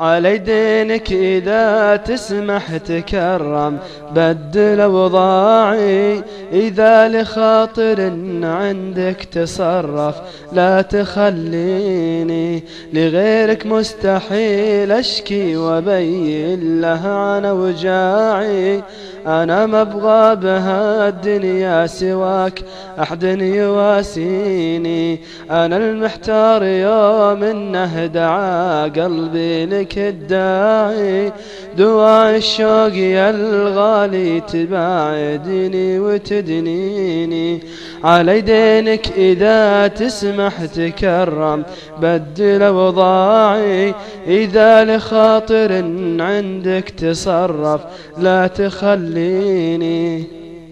علي دينك إذا تسمح تكرم بدل أوضاعي إذا لخاطر عندك تصرف. لا تخليني لغيرك مستحيل أشكي وبين له عن أوجاعي. أنا ما أبغى بها الدنيا سواك أحد يواسيني. أنا المحتار يوم إنه دعا قلبي لك الداعي. دواء الشوق يا الغالي تباعدني وتدنيني. على دينك إذا تسمح تكرم بدل أوضاعي إذا لخاطر عندك تصرف لا تخليني